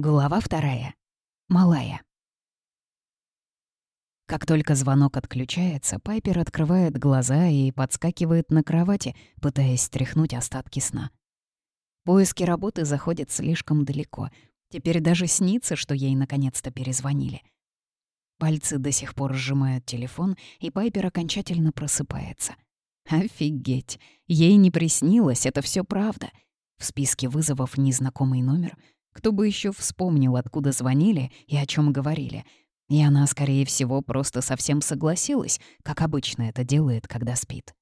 Глава вторая. Малая. Как только звонок отключается, Пайпер открывает глаза и подскакивает на кровати, пытаясь стряхнуть остатки сна. Поиски работы заходят слишком далеко. Теперь даже снится, что ей наконец-то перезвонили. Пальцы до сих пор сжимают телефон, и Пайпер окончательно просыпается. Офигеть! Ей не приснилось, это все правда. В списке вызовов незнакомый номер — кто бы еще вспомнил, откуда звонили и о чем говорили. И она, скорее всего, просто совсем согласилась, как обычно это делает, когда спит.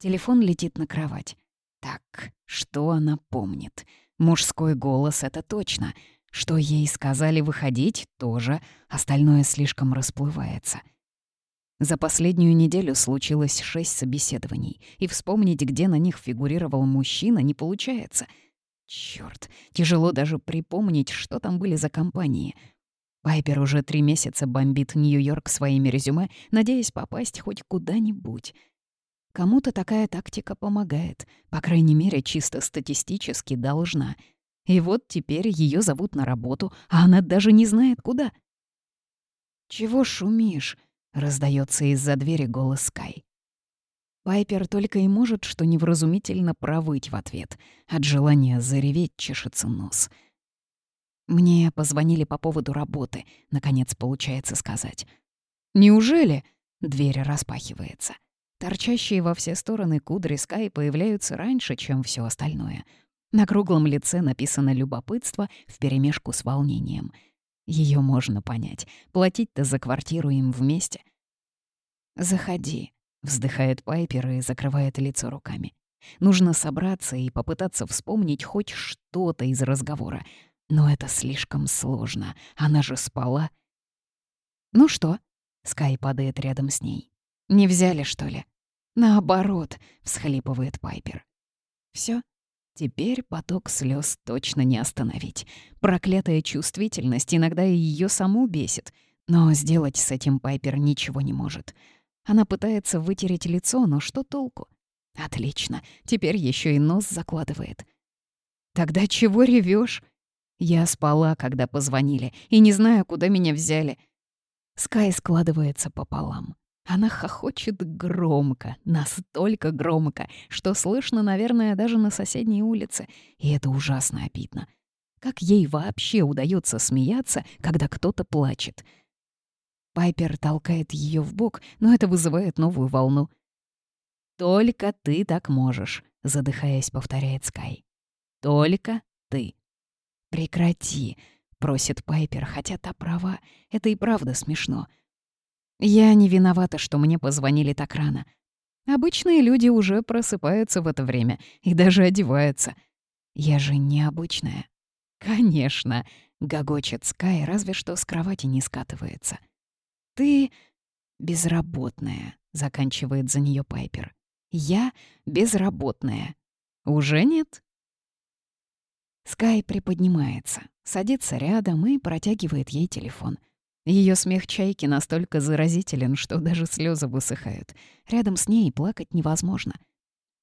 Телефон летит на кровать. Так, что она помнит? Мужской голос — это точно. Что ей сказали выходить — тоже. Остальное слишком расплывается. За последнюю неделю случилось шесть собеседований, и вспомнить, где на них фигурировал мужчина, не получается — Черт, тяжело даже припомнить, что там были за компании. Пайпер уже три месяца бомбит Нью-Йорк своими резюме, надеясь попасть хоть куда-нибудь. Кому-то такая тактика помогает, по крайней мере, чисто статистически должна. И вот теперь ее зовут на работу, а она даже не знает куда. «Чего шумишь?» — раздается из-за двери голос Скай. Пайпер только и может что невразумительно провыть в ответ. От желания зареветь чешется нос. «Мне позвонили по поводу работы», — наконец получается сказать. «Неужели?» — дверь распахивается. Торчащие во все стороны кудри Скай появляются раньше, чем все остальное. На круглом лице написано «любопытство» вперемешку с волнением. Ее можно понять. Платить-то за квартиру им вместе. «Заходи», Вздыхает Пайпер и закрывает лицо руками. Нужно собраться и попытаться вспомнить хоть что-то из разговора. Но это слишком сложно. Она же спала. «Ну что?» — Скай падает рядом с ней. «Не взяли, что ли?» «Наоборот», — всхлипывает Пайпер. Все. Теперь поток слез точно не остановить. Проклятая чувствительность иногда и ее саму бесит. Но сделать с этим Пайпер ничего не может. Она пытается вытереть лицо, но что толку? Отлично, теперь еще и нос закладывает. Тогда чего ревешь? Я спала, когда позвонили, и не знаю, куда меня взяли. Скай складывается пополам. Она хохочет громко, настолько громко, что слышно, наверное, даже на соседней улице, и это ужасно обидно. Как ей вообще удается смеяться, когда кто-то плачет? Пайпер толкает ее в бок, но это вызывает новую волну. «Только ты так можешь», — задыхаясь, повторяет Скай. «Только ты». «Прекрати», — просит Пайпер, хотя та права. Это и правда смешно. «Я не виновата, что мне позвонили так рано. Обычные люди уже просыпаются в это время и даже одеваются. Я же необычная». «Конечно», — гогочет Скай, разве что с кровати не скатывается. «Ты безработная», — заканчивает за нее Пайпер. «Я безработная. Уже нет?» Скай приподнимается, садится рядом и протягивает ей телефон. Ее смех чайки настолько заразителен, что даже слезы высыхают. Рядом с ней плакать невозможно.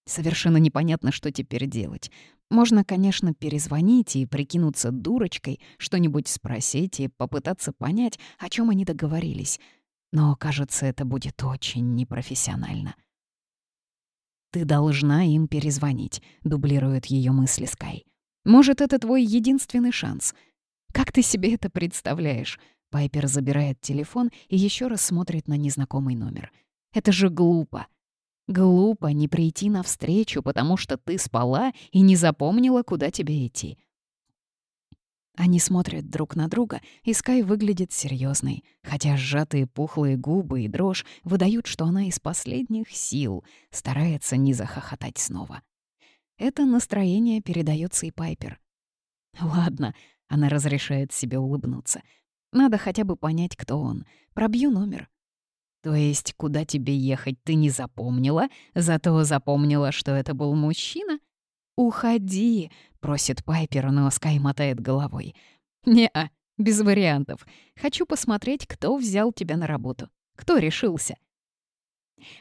Совершенно непонятно, что теперь делать. Можно, конечно, перезвонить и прикинуться дурочкой, что-нибудь спросить и попытаться понять, о чем они договорились. Но, кажется, это будет очень непрофессионально. «Ты должна им перезвонить», — дублирует ее мысли Скай. «Может, это твой единственный шанс. Как ты себе это представляешь?» Пайпер забирает телефон и еще раз смотрит на незнакомый номер. «Это же глупо. Глупо не прийти навстречу, потому что ты спала и не запомнила, куда тебе идти. Они смотрят друг на друга, и Скай выглядит серьезной, хотя сжатые пухлые губы и дрожь выдают, что она из последних сил старается не захохотать снова. Это настроение передается и Пайпер. «Ладно», — она разрешает себе улыбнуться. «Надо хотя бы понять, кто он. Пробью номер. То есть, куда тебе ехать, ты не запомнила, зато запомнила, что это был мужчина? «Уходи», — просит Пайпер, но Скай мотает головой. «Не-а, без вариантов. Хочу посмотреть, кто взял тебя на работу. Кто решился?»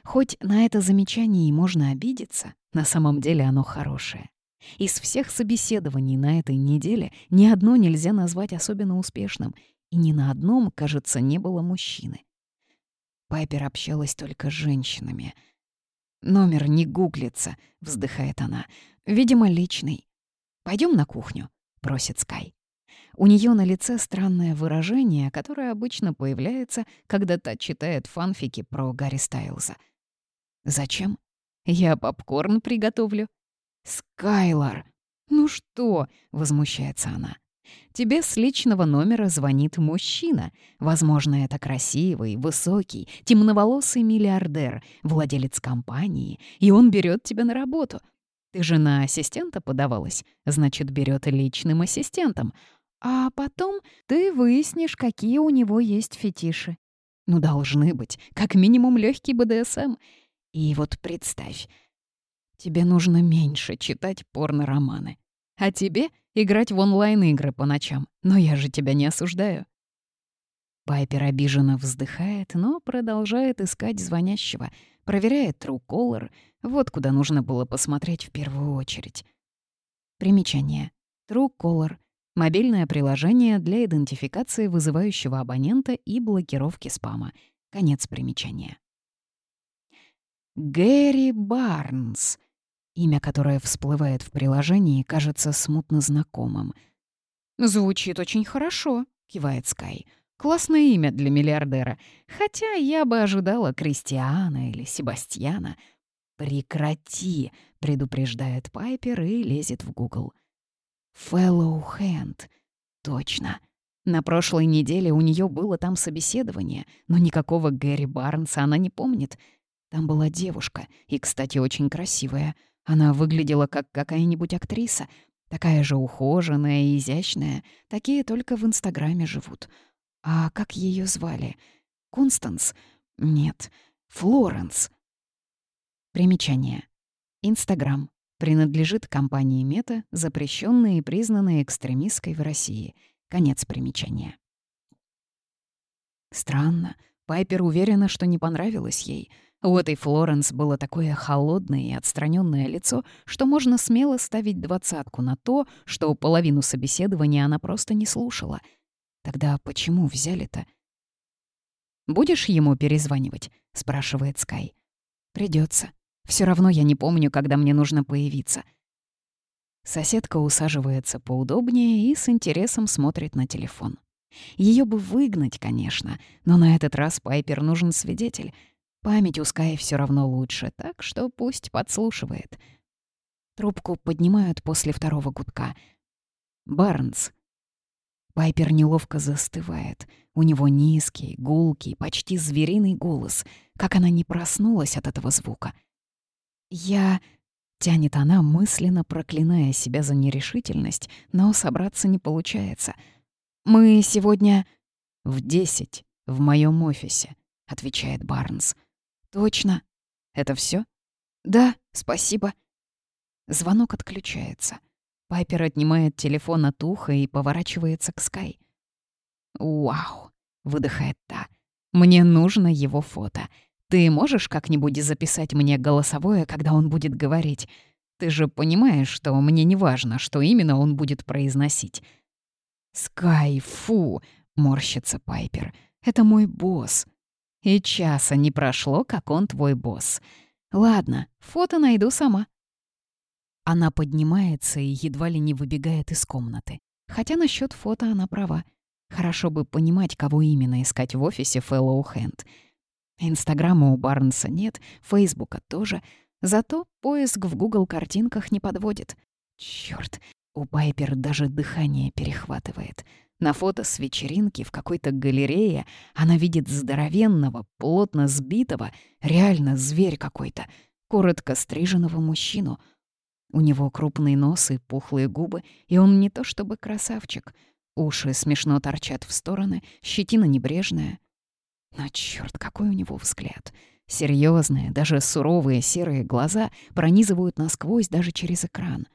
Хоть на это замечание и можно обидеться, на самом деле оно хорошее. Из всех собеседований на этой неделе ни одно нельзя назвать особенно успешным, и ни на одном, кажется, не было мужчины. Пайпер общалась только с женщинами. «Номер не гуглится», — вздыхает она. «Видимо, личный. Пойдем на кухню», — просит Скай. У нее на лице странное выражение, которое обычно появляется, когда та читает фанфики про Гарри Стайлза. «Зачем? Я попкорн приготовлю». «Скайлор!» «Ну что?» — возмущается она. Тебе с личного номера звонит мужчина. Возможно, это красивый, высокий, темноволосый миллиардер, владелец компании, и он берет тебя на работу. Ты же на ассистента подавалась, значит, берет личным ассистентом. А потом ты выяснишь, какие у него есть фетиши. Ну, должны быть, как минимум легкий БДСМ. И вот представь, тебе нужно меньше читать порно-романы. А тебе играть в онлайн-игры по ночам. Но я же тебя не осуждаю». Пайпер обиженно вздыхает, но продолжает искать звонящего, проверяет Truecaller, вот куда нужно было посмотреть в первую очередь. Примечание. Truecaller — мобильное приложение для идентификации вызывающего абонента и блокировки спама. Конец примечания. Гэри Барнс — Имя, которое всплывает в приложении, кажется смутно знакомым. «Звучит очень хорошо», — кивает Скай. «Классное имя для миллиардера. Хотя я бы ожидала Кристиана или Себастьяна». «Прекрати», — предупреждает Пайпер и лезет в Гугл. «Fellow Hand». Точно. На прошлой неделе у нее было там собеседование, но никакого Гэри Барнса она не помнит. Там была девушка, и, кстати, очень красивая — она выглядела как какая-нибудь актриса, такая же ухоженная и изящная, такие только в Инстаграме живут. А как ее звали? Констанс? Нет, Флоренс. Примечание. Инстаграм принадлежит компании Мета, запрещенной и признанной экстремистской в России. Конец примечания. Странно. Пайпер уверена, что не понравилось ей — у этой Флоренс было такое холодное и отстраненное лицо, что можно смело ставить двадцатку на то, что половину собеседования она просто не слушала. Тогда почему взяли-то? «Будешь ему перезванивать?» — спрашивает Скай. Придется. Все равно я не помню, когда мне нужно появиться». Соседка усаживается поудобнее и с интересом смотрит на телефон. Ее бы выгнать, конечно, но на этот раз Пайпер нужен свидетель — Память у Скай все равно лучше, так что пусть подслушивает. Трубку поднимают после второго гудка. «Барнс». Пайпер неловко застывает. У него низкий, гулкий, почти звериный голос. Как она не проснулась от этого звука. «Я...» — тянет она, мысленно проклиная себя за нерешительность, но собраться не получается. «Мы сегодня...» «В десять, в моем офисе», — отвечает Барнс. «Точно. Это все? «Да, спасибо». Звонок отключается. Пайпер отнимает телефон от уха и поворачивается к Скай. «Вау!» — выдыхает та. «Мне нужно его фото. Ты можешь как-нибудь записать мне голосовое, когда он будет говорить? Ты же понимаешь, что мне не важно, что именно он будет произносить». «Скай, фу!» — морщится Пайпер. «Это мой босс. И часа не прошло, как он твой босс. Ладно, фото найду сама. Она поднимается и едва ли не выбегает из комнаты. Хотя насчет фото она права. Хорошо бы понимать, кого именно искать в офисе Fellow Hand. Инстаграма у Барнса нет, Фейсбука тоже. Зато поиск в Google картинках не подводит. Чёрт, у Пайпер даже дыхание перехватывает. На фото с вечеринки в какой-то галерее она видит здоровенного, плотно сбитого, реально зверь какой-то, коротко стриженного мужчину. У него крупный нос и пухлые губы, и он не то чтобы красавчик. Уши смешно торчат в стороны, щетина небрежная. Но черт, какой у него взгляд! Серьезные, даже суровые серые глаза пронизывают насквозь даже через экран.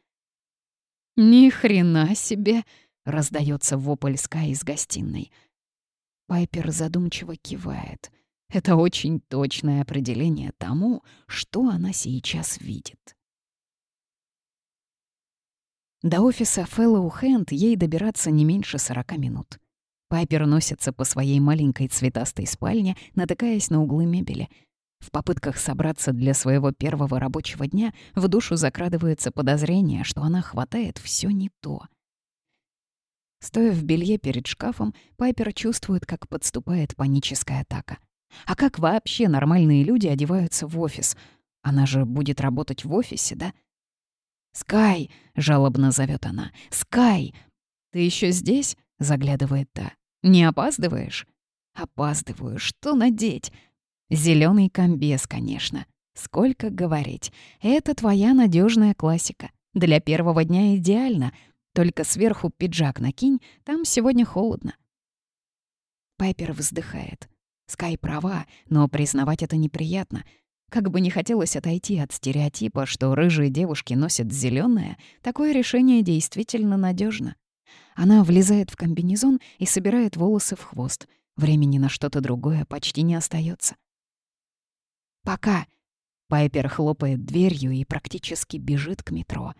«Ни хрена себе!» Раздается вопль Скай из гостиной. Пайпер задумчиво кивает. Это очень точное определение тому, что она сейчас видит. До офиса Fellow Hand ей добираться не меньше 40 минут. Пайпер носится по своей маленькой цветастой спальне, натыкаясь на углы мебели. В попытках собраться для своего первого рабочего дня в душу закрадывается подозрение, что она хватает все не то. Стоя в белье перед шкафом, Пайпер чувствует, как подступает паническая атака. А как вообще нормальные люди одеваются в офис? Она же будет работать в офисе, да? «Скай!» — жалобно зовет она. «Скай! Ты еще здесь?» — заглядывает та. Не опаздываешь? Опаздываю. Что надеть? Зеленый комбез, конечно. Сколько говорить. Это твоя надежная классика. Для первого дня идеально. Только сверху пиджак накинь, там сегодня холодно. Пайпер вздыхает. Скай права, но признавать это неприятно. Как бы не хотелось отойти от стереотипа, что рыжие девушки носят зеленое, такое решение действительно надежно. Она влезает в комбинезон и собирает волосы в хвост. Времени на что-то другое почти не остается. «Пока!» Пайпер хлопает дверью и практически бежит к метро.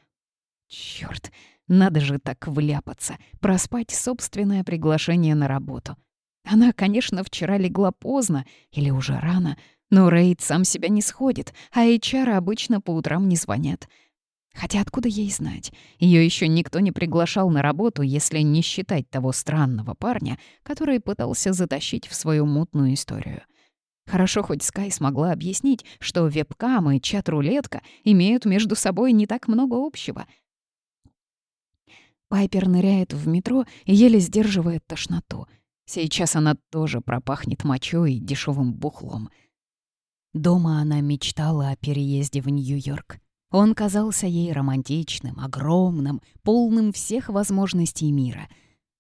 Чёрт, надо же так вляпаться, проспать собственное приглашение на работу. Она, конечно, вчера легла поздно или уже рано, но Рейд сам себя не сходит, а HR обычно по утрам не звонят. Хотя откуда ей знать? Ее еще никто не приглашал на работу, если не считать того странного парня, который пытался затащить в свою мутную историю. Хорошо, хоть Скай смогла объяснить, что вебкам и чат-рулетка имеют между собой не так много общего. Пайпер ныряет в метро и еле сдерживает тошноту. Сейчас она тоже пропахнет мочой и дешевым бухлом. Дома она мечтала о переезде в Нью-Йорк. Он казался ей романтичным, огромным, полным всех возможностей мира.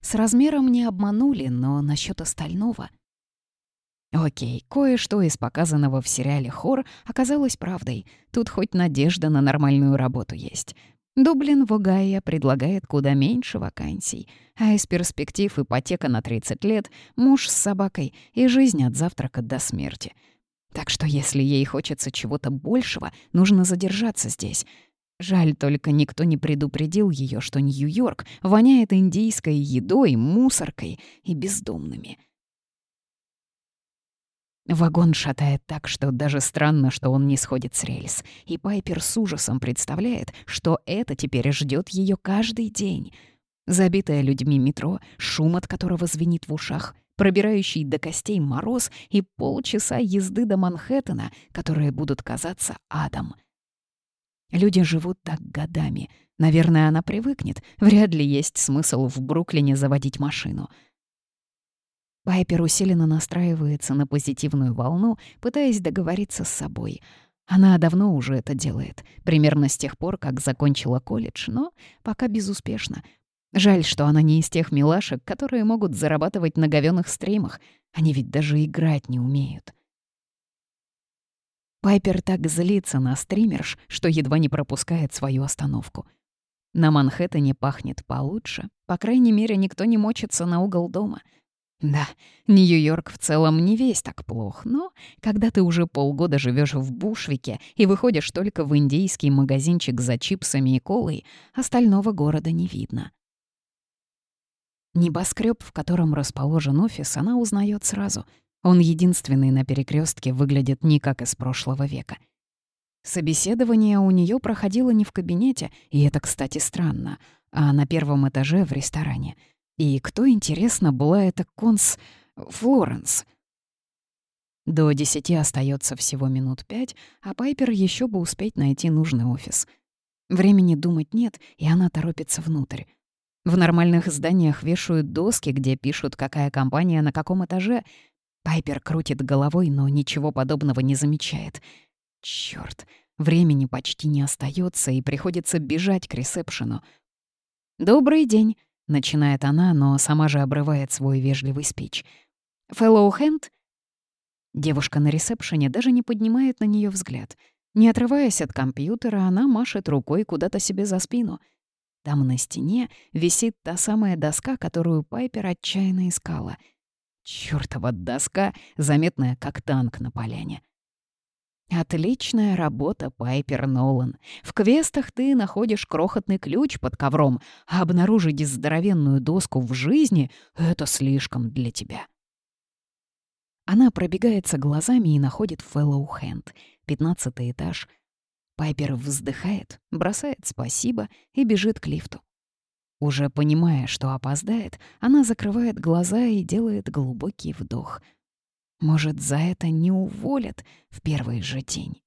С размером не обманули, но насчет остального... Окей, кое-что из показанного в сериале «Хор» оказалось правдой. Тут хоть надежда на нормальную работу есть. Дублин в Огайо предлагает куда меньше вакансий, а из перспектив ипотека на 30 лет, муж с собакой и жизнь от завтрака до смерти — так что если ей хочется чего-то большего, нужно задержаться здесь. Жаль, только никто не предупредил ее, что Нью-Йорк воняет индийской едой, мусоркой и бездомными. Вагон шатает так, что даже странно, что он не сходит с рельс, и Пайпер с ужасом представляет, что это теперь ждет ее каждый день. Забитое людьми метро, шум от которого звенит в ушах — пробирающий до костей мороз и полчаса езды до Манхэттена, которые будут казаться адом. Люди живут так годами. Наверное, она привыкнет. Вряд ли есть смысл в Бруклине заводить машину. Пайпер усиленно настраивается на позитивную волну, пытаясь договориться с собой. Она давно уже это делает, примерно с тех пор, как закончила колледж, но пока безуспешно — Жаль, что она не из тех милашек, которые могут зарабатывать на говёных стримах. Они ведь даже играть не умеют. Пайпер так злится на стримерш, что едва не пропускает свою остановку. На Манхэттене пахнет получше. По крайней мере, никто не мочится на угол дома. Да, Нью-Йорк в целом не весь так плох, но когда ты уже полгода живешь в Бушвике и выходишь только в индийский магазинчик за чипсами и колой, остального города не видно. Небоскреб, в котором расположен офис, она узнает сразу. Он единственный на перекрестке выглядит не как из прошлого века. Собеседование у нее проходило не в кабинете, и это, кстати, странно, а на первом этаже в ресторане. И кто, интересно, была эта конс... Флоренс? До десяти остается всего минут пять, а Пайпер еще бы успеть найти нужный офис. Времени думать нет, и она торопится внутрь. В нормальных зданиях вешают доски, где пишут, какая компания на каком этаже. Пайпер крутит головой, но ничего подобного не замечает. Чёрт, времени почти не остается, и приходится бежать к ресепшену. «Добрый день», — начинает она, но сама же обрывает свой вежливый спич. «Фэллоу Хэнд?» Девушка на ресепшене даже не поднимает на нее взгляд. Не отрываясь от компьютера, она машет рукой куда-то себе за спину — там на стене висит та самая доска, которую Пайпер отчаянно искала. Чёртова доска, заметная как танк на поляне. Отличная работа, Пайпер Нолан. В квестах ты находишь крохотный ключ под ковром, а обнаружить здоровенную доску в жизни — это слишком для тебя. Она пробегается глазами и находит Фэллоу Хэнд, пятнадцатый этаж. Пайпер вздыхает, бросает спасибо и бежит к лифту. Уже понимая, что опоздает, она закрывает глаза и делает глубокий вдох. Может, за это не уволят в первый же день.